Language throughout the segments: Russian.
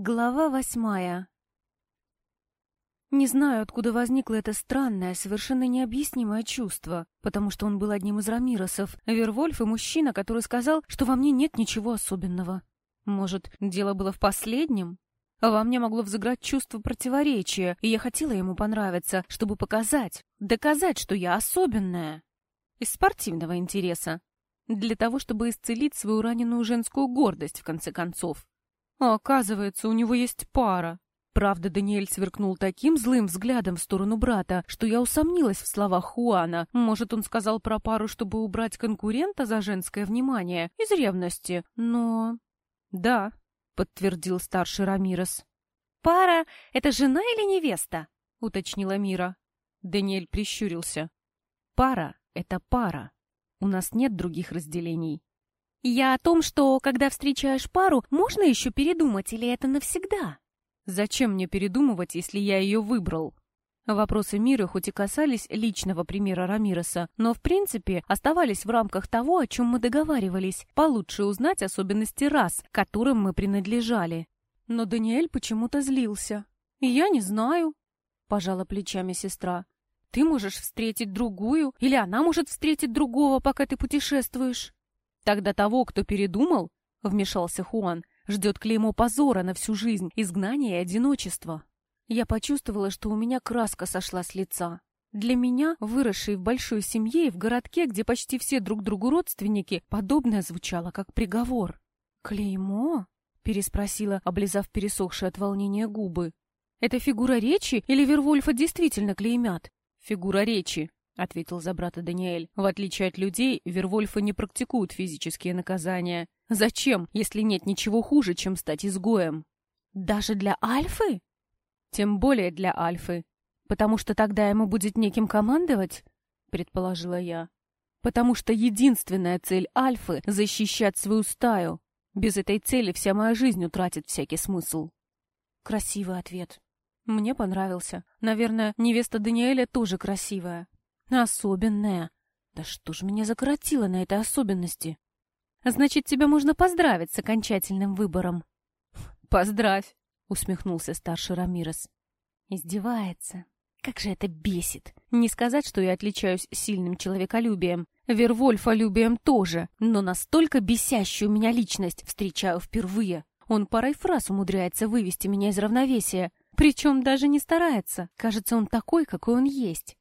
Глава восьмая Не знаю, откуда возникло это странное, совершенно необъяснимое чувство, потому что он был одним из Рамиросов, Вервольф и мужчина, который сказал, что во мне нет ничего особенного. Может, дело было в последнем? А во мне могло взыграть чувство противоречия, и я хотела ему понравиться, чтобы показать, доказать, что я особенная. Из спортивного интереса. Для того, чтобы исцелить свою раненую женскую гордость, в конце концов. А оказывается, у него есть пара. Правда, Даниэль сверкнул таким злым взглядом в сторону брата, что я усомнилась в словах Хуана. Может, он сказал про пару, чтобы убрать конкурента за женское внимание из ревности, но... Да, подтвердил старший Рамирес. Пара — это жена или невеста? уточнила Мира. Даниэль прищурился. Пара — это пара. У нас нет других разделений. Я о том, что, когда встречаешь пару, можно еще передумать, или это навсегда? Зачем мне передумывать, если я ее выбрал? Вопросы мира хоть и касались личного примера Рамироса, но в принципе оставались в рамках того, о чем мы договаривались, получше узнать особенности рас, которым мы принадлежали. Но Даниэль почему-то злился. «Я не знаю», — пожала плечами сестра. «Ты можешь встретить другую, или она может встретить другого, пока ты путешествуешь». Тогда того, кто передумал, — вмешался Хуан, — ждет клеймо позора на всю жизнь, изгнания и одиночества. Я почувствовала, что у меня краска сошла с лица. Для меня, выросшей в большой семье и в городке, где почти все друг другу родственники, подобное звучало как приговор. «Клеймо?» — переспросила, облизав пересохшие от волнения губы. «Это фигура речи или Вервольфа действительно клеймят?» «Фигура речи», — ответил за брата Даниэль. «В отличие от людей, Вервольфы не практикуют физические наказания. Зачем, если нет ничего хуже, чем стать изгоем?» «Даже для Альфы?» «Тем более для Альфы. Потому что тогда ему будет неким командовать?» — предположила я. «Потому что единственная цель Альфы — защищать свою стаю. Без этой цели вся моя жизнь утратит всякий смысл». Красивый ответ. Мне понравился. Наверное, невеста Даниэля тоже красивая. Особенная. Да что ж меня закоротило на этой особенности? Значит, тебя можно поздравить с окончательным выбором. Поздравь, усмехнулся старший Рамирес. Издевается. Как же это бесит. Не сказать, что я отличаюсь сильным человеколюбием. Вервольфолюбием тоже, но настолько бесящую меня личность встречаю впервые. Он парой фраз умудряется вывести меня из равновесия. Причем даже не старается. Кажется, он такой, какой он есть.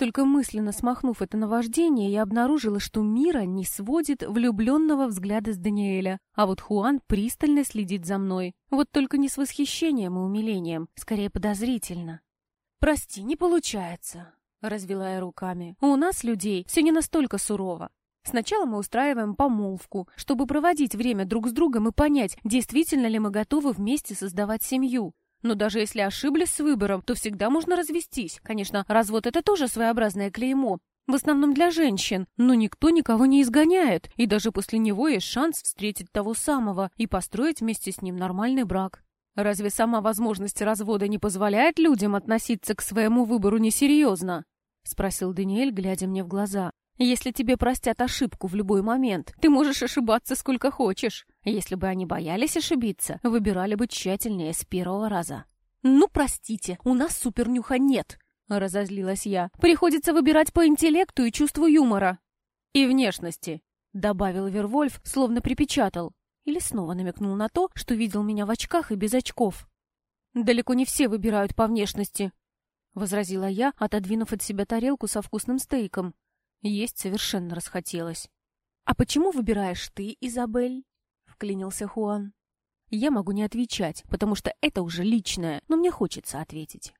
Только мысленно смахнув это наваждение, я обнаружила, что Мира не сводит влюбленного взгляда с Даниэля, а вот Хуан пристально следит за мной. Вот только не с восхищением и умилением, скорее подозрительно. «Прости, не получается», — развела я руками. «У нас, людей, все не настолько сурово. Сначала мы устраиваем помолвку, чтобы проводить время друг с другом и понять, действительно ли мы готовы вместе создавать семью. Но даже если ошиблись с выбором, то всегда можно развестись. Конечно, развод — это тоже своеобразное клеймо. В основном для женщин. Но никто никого не изгоняет. И даже после него есть шанс встретить того самого и построить вместе с ним нормальный брак. Разве сама возможность развода не позволяет людям относиться к своему выбору несерьезно? Спросил Даниэль, глядя мне в глаза. Если тебе простят ошибку в любой момент, ты можешь ошибаться сколько хочешь. Если бы они боялись ошибиться, выбирали бы тщательнее с первого раза. «Ну, простите, у нас супернюха нет», — разозлилась я. «Приходится выбирать по интеллекту и чувству юмора». «И внешности», — добавил Вервольф, словно припечатал. Или снова намекнул на то, что видел меня в очках и без очков. «Далеко не все выбирают по внешности», — возразила я, отодвинув от себя тарелку со вкусным стейком. Есть совершенно расхотелось. «А почему выбираешь ты, Изабель?» — вклинился Хуан. «Я могу не отвечать, потому что это уже личное, но мне хочется ответить.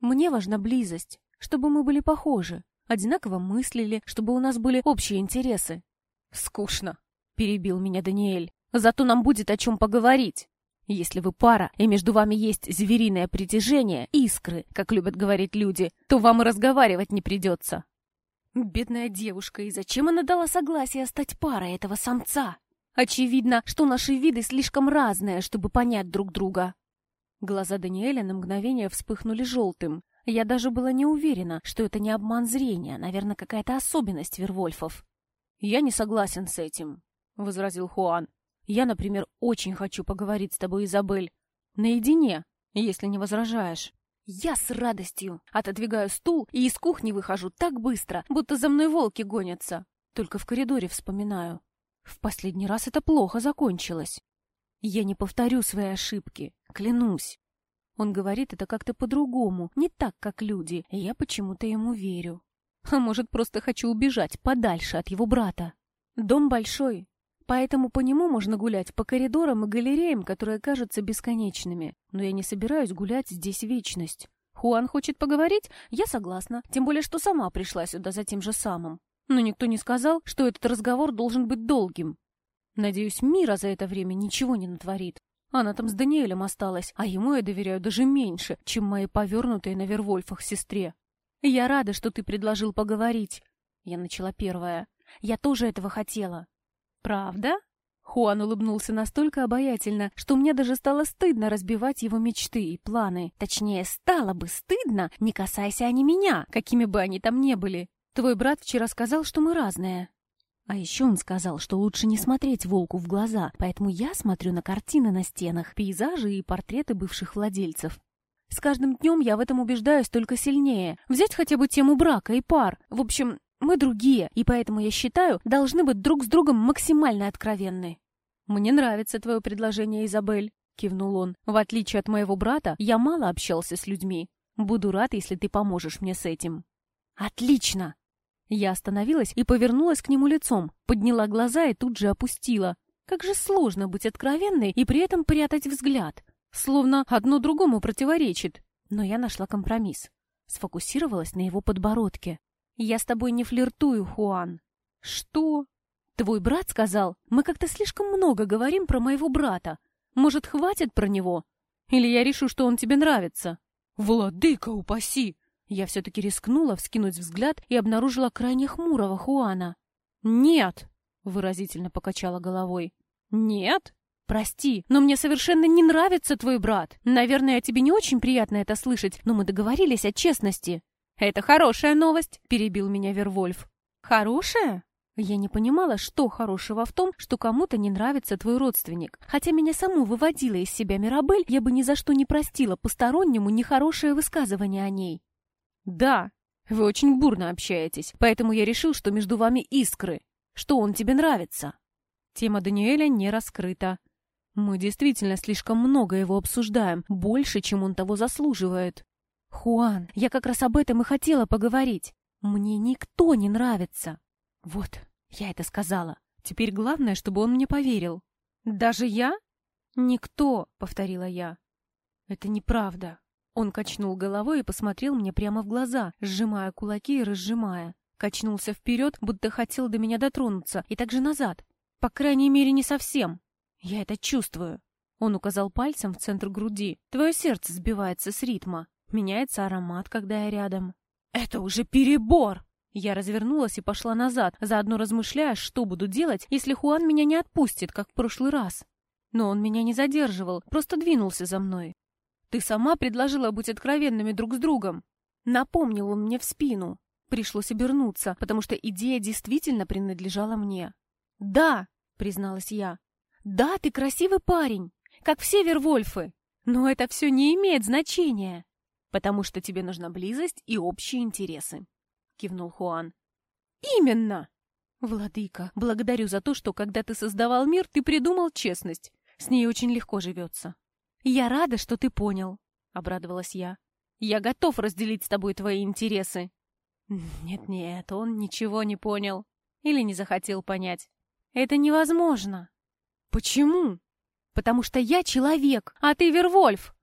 Мне важна близость, чтобы мы были похожи, одинаково мыслили, чтобы у нас были общие интересы». «Скучно», — перебил меня Даниэль. «Зато нам будет о чем поговорить. Если вы пара, и между вами есть звериное притяжение, искры, как любят говорить люди, то вам и разговаривать не придется». Бедная девушка, и зачем она дала согласие стать парой этого самца? Очевидно, что наши виды слишком разные, чтобы понять друг друга. Глаза Даниэля на мгновение вспыхнули желтым. Я даже была не уверена, что это не обман зрения, наверное, какая-то особенность Вервольфов. «Я не согласен с этим», — возразил Хуан. «Я, например, очень хочу поговорить с тобой, Изабель. Наедине, если не возражаешь. Я с радостью отодвигаю стул и из кухни выхожу так быстро, будто за мной волки гонятся. Только в коридоре вспоминаю. В последний раз это плохо закончилось. Я не повторю свои ошибки, клянусь. Он говорит это как-то по-другому, не так, как люди, и я почему-то ему верю. А может, просто хочу убежать подальше от его брата. Дом большой, поэтому по нему можно гулять по коридорам и галереям, которые кажутся бесконечными. Но я не собираюсь гулять здесь вечность. Хуан хочет поговорить? Я согласна, тем более, что сама пришла сюда за тем же самым. Но никто не сказал, что этот разговор должен быть долгим. Надеюсь, Мира за это время ничего не натворит. Она там с Даниэлем осталась, а ему я доверяю даже меньше, чем моей повернутой на Вервольфах сестре. Я рада, что ты предложил поговорить. Я начала первая. Я тоже этого хотела. Правда? Хуан улыбнулся настолько обаятельно, что мне даже стало стыдно разбивать его мечты и планы. Точнее, стало бы стыдно, не касаясь они меня, какими бы они там ни были. Твой брат вчера сказал, что мы разные. А еще он сказал, что лучше не смотреть волку в глаза, поэтому я смотрю на картины на стенах, пейзажи и портреты бывших владельцев. С каждым днем я в этом убеждаюсь только сильнее. Взять хотя бы тему брака и пар. В общем, мы другие, и поэтому, я считаю, должны быть друг с другом максимально откровенны. «Мне нравится твое предложение, Изабель», — кивнул он. «В отличие от моего брата, я мало общался с людьми. Буду рад, если ты поможешь мне с этим». «Отлично!» Я остановилась и повернулась к нему лицом, подняла глаза и тут же опустила. Как же сложно быть откровенной и при этом прятать взгляд. Словно одно другому противоречит. Но я нашла компромисс. Сфокусировалась на его подбородке. «Я с тобой не флиртую, Хуан». «Что?» «Твой брат сказал, мы как-то слишком много говорим про моего брата. Может, хватит про него? Или я решу, что он тебе нравится?» «Владыка упаси!» Я все-таки рискнула вскинуть взгляд и обнаружила крайне хмурого Хуана. «Нет!» — выразительно покачала головой. «Нет? Прости, но мне совершенно не нравится твой брат. Наверное, тебе не очень приятно это слышать, но мы договорились о честности». «Это хорошая новость», — перебил меня Вервольф. «Хорошая?» Я не понимала, что хорошего в том, что кому-то не нравится твой родственник. Хотя меня саму выводила из себя Мирабель, я бы ни за что не простила постороннему нехорошее высказывание о ней. «Да, вы очень бурно общаетесь, поэтому я решил, что между вами искры, что он тебе нравится». Тема Даниэля не раскрыта. Мы действительно слишком много его обсуждаем, больше, чем он того заслуживает. Хуан, я как раз об этом и хотела поговорить. Мне никто не нравится. Вот, я это сказала. Теперь главное, чтобы он мне поверил. Даже я? Никто, повторила я. Это неправда. Он качнул головой и посмотрел мне прямо в глаза, сжимая кулаки и разжимая. Качнулся вперед, будто хотел до меня дотронуться, и также назад. По крайней мере, не совсем. Я это чувствую. Он указал пальцем в центр груди. Твое сердце сбивается с ритма. Меняется аромат, когда я рядом. Это уже перебор! Я развернулась и пошла назад, заодно размышляя, что буду делать, если Хуан меня не отпустит, как в прошлый раз. Но он меня не задерживал, просто двинулся за мной. Ты сама предложила быть откровенными друг с другом. Напомнил он мне в спину. Пришлось обернуться, потому что идея действительно принадлежала мне. «Да», — призналась я. «Да, ты красивый парень, как все Вервольфы. Но это все не имеет значения, потому что тебе нужна близость и общие интересы», — кивнул Хуан. «Именно!» «Владыка, благодарю за то, что, когда ты создавал мир, ты придумал честность. С ней очень легко живется». «Я рада, что ты понял», — обрадовалась я. «Я готов разделить с тобой твои интересы». Нет-нет, он ничего не понял. Или не захотел понять. Это невозможно. Почему? Потому что я человек, а ты Вервольф,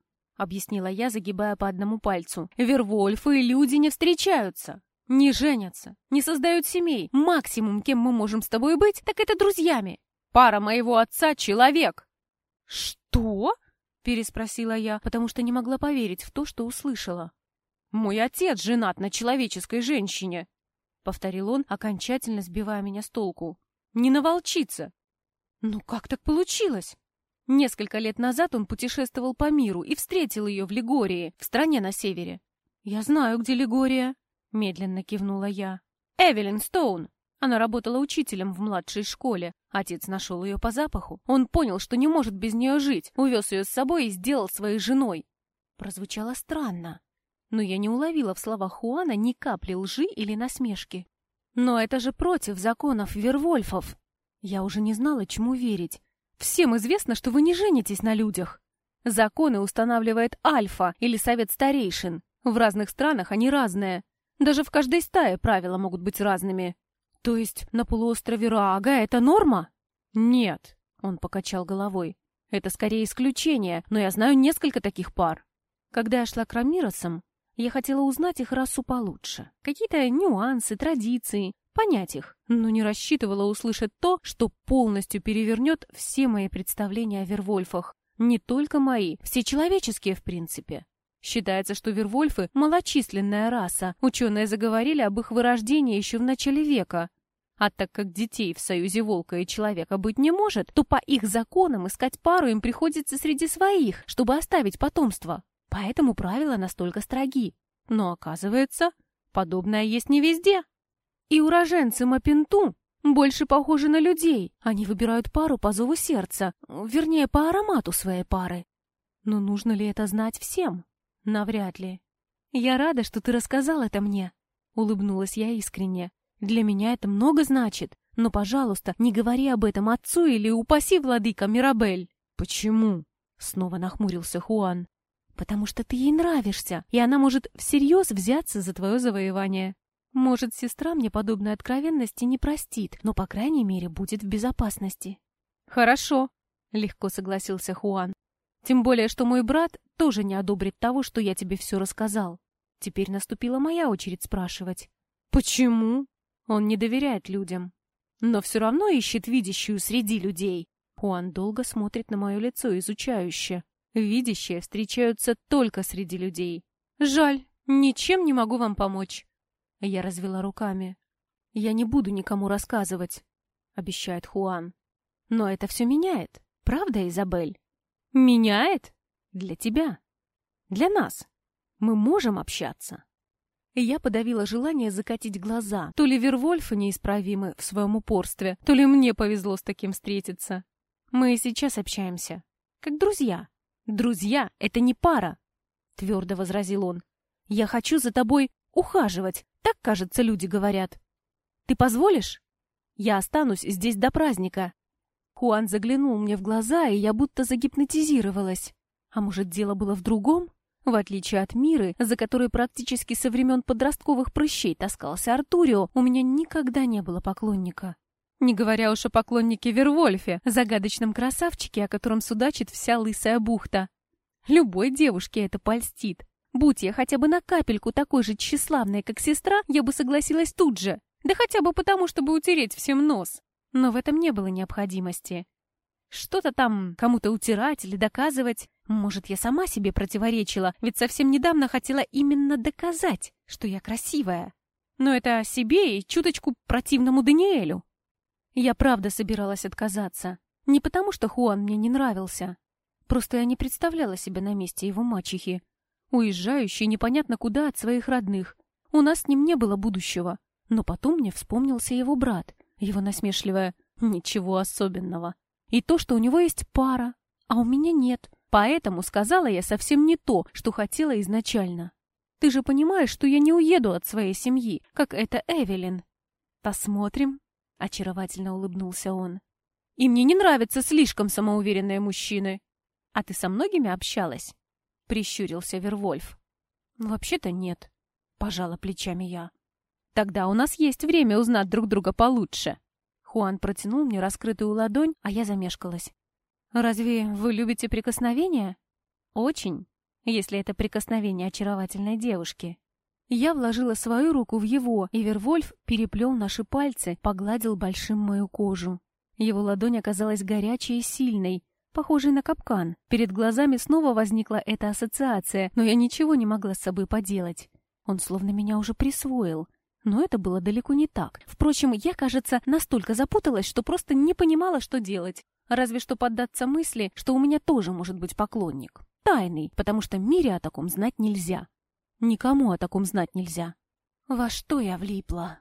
объяснила я, загибая по одному пальцу. Вервольфы и люди не встречаются, не женятся, не создают семей. Максимум, кем мы можем с тобой быть, так это друзьями. Пара моего отца — человек. Что? Переспросила я, потому что не могла поверить в то, что услышала. «Мой отец женат на человеческой женщине», — повторил он, окончательно сбивая меня с толку. «Не на волчице». «Ну как так получилось?» Несколько лет назад он путешествовал по миру и встретил ее в Лигории, в стране на севере. «Я знаю, где Лигория», — медленно кивнула я. «Эвелин Стоун», — Она работала учителем в младшей школе. Отец нашел ее по запаху. Он понял, что не может без нее жить, увез ее с собой и сделал своей женой. Прозвучало странно, но я не уловила в словах Хуана ни капли лжи или насмешки. Но это же против законов Вервольфов. Я уже не знала, чему верить. Всем известно, что вы не женитесь на людях. Законы устанавливает Альфа или Совет Старейшин. В разных странах они разные. Даже в каждой стае правила могут быть разными. То есть на полуострове Раага это норма? Нет, он покачал головой. Это скорее исключение, но я знаю несколько таких пар. Когда я шла к Рамиросам, я хотела узнать их расу получше. Какие-то нюансы, традиции, понять их, но не рассчитывала услышать то, что полностью перевернет все мои представления о Вервольфах. Не только мои, все человеческие в принципе. Считается, что вервольфы – малочисленная раса. Ученые заговорили об их вырождении еще в начале века. А так как детей в союзе волка и человека быть не может, то по их законам искать пару им приходится среди своих, чтобы оставить потомство. Поэтому правила настолько строги. Но оказывается, подобное есть не везде. И уроженцы Мапенту больше похожи на людей. Они выбирают пару по зову сердца, вернее, по аромату своей пары. Но нужно ли это знать всем? Навряд ли. Я рада, что ты рассказал это мне. Улыбнулась я искренне. Для меня это много значит. Но, пожалуйста, не говори об этом отцу или упаси владыка Мирабель. Почему? Снова нахмурился Хуан. Потому что ты ей нравишься, и она может всерьез взяться за твое завоевание. Может, сестра мне подобной откровенности не простит, но, по крайней мере, будет в безопасности. Хорошо, легко согласился Хуан. Тем более, что мой брат тоже не одобрит того, что я тебе все рассказал. Теперь наступила моя очередь спрашивать. Почему? Он не доверяет людям. Но все равно ищет видящую среди людей. Хуан долго смотрит на мое лицо изучающе. Видящие встречаются только среди людей. Жаль, ничем не могу вам помочь. Я развела руками. Я не буду никому рассказывать, обещает Хуан. Но это все меняет, правда, Изабель? Меняет? Для тебя. Для нас. Мы можем общаться. Я подавила желание закатить глаза. То ли Вервольфы неисправимы в своем упорстве, то ли мне повезло с таким встретиться. Мы сейчас общаемся. Как друзья. Друзья — это не пара, — твердо возразил он. Я хочу за тобой ухаживать, так, кажется, люди говорят. Ты позволишь? Я останусь здесь до праздника. Хуан заглянул мне в глаза, и я будто загипнотизировалась. А может, дело было в другом? В отличие от Миры, за которой практически со времен подростковых прыщей таскался Артурио, у меня никогда не было поклонника. Не говоря уж о поклоннике Вервольфе, загадочном красавчике, о котором судачит вся лысая бухта. Любой девушке это польстит. Будь я хотя бы на капельку такой же тщеславной, как сестра, я бы согласилась тут же. Да хотя бы потому, чтобы утереть всем нос. Но в этом не было необходимости. Что-то там кому-то утирать или доказывать. Может, я сама себе противоречила, ведь совсем недавно хотела именно доказать, что я красивая. Но это себе и чуточку противному Даниэлю. Я правда собиралась отказаться. Не потому, что Хуан мне не нравился. Просто я не представляла себя на месте его мачехи уезжающий непонятно куда от своих родных. У нас с ним не было будущего. Но потом мне вспомнился его брат, его насмешливое «ничего особенного». И то, что у него есть пара, а у меня нет. Поэтому сказала я совсем не то, что хотела изначально. Ты же понимаешь, что я не уеду от своей семьи, как это Эвелин. Посмотрим, — очаровательно улыбнулся он. И мне не нравятся слишком самоуверенные мужчины. А ты со многими общалась? Прищурился Вервольф. «Вообще-то нет», — пожала плечами я. «Тогда у нас есть время узнать друг друга получше». Хуан протянул мне раскрытую ладонь, а я замешкалась. «Разве вы любите прикосновения?» «Очень, если это прикосновение очаровательной девушки». Я вложила свою руку в его, и Вервольф переплел наши пальцы, погладил большим мою кожу. Его ладонь оказалась горячей и сильной, похожий на капкан. Перед глазами снова возникла эта ассоциация, но я ничего не могла с собой поделать. Он словно меня уже присвоил. Но это было далеко не так. Впрочем, я, кажется, настолько запуталась, что просто не понимала, что делать. Разве что поддаться мысли, что у меня тоже может быть поклонник. Тайный, потому что Мире о таком знать нельзя. Никому о таком знать нельзя. Во что я влипла?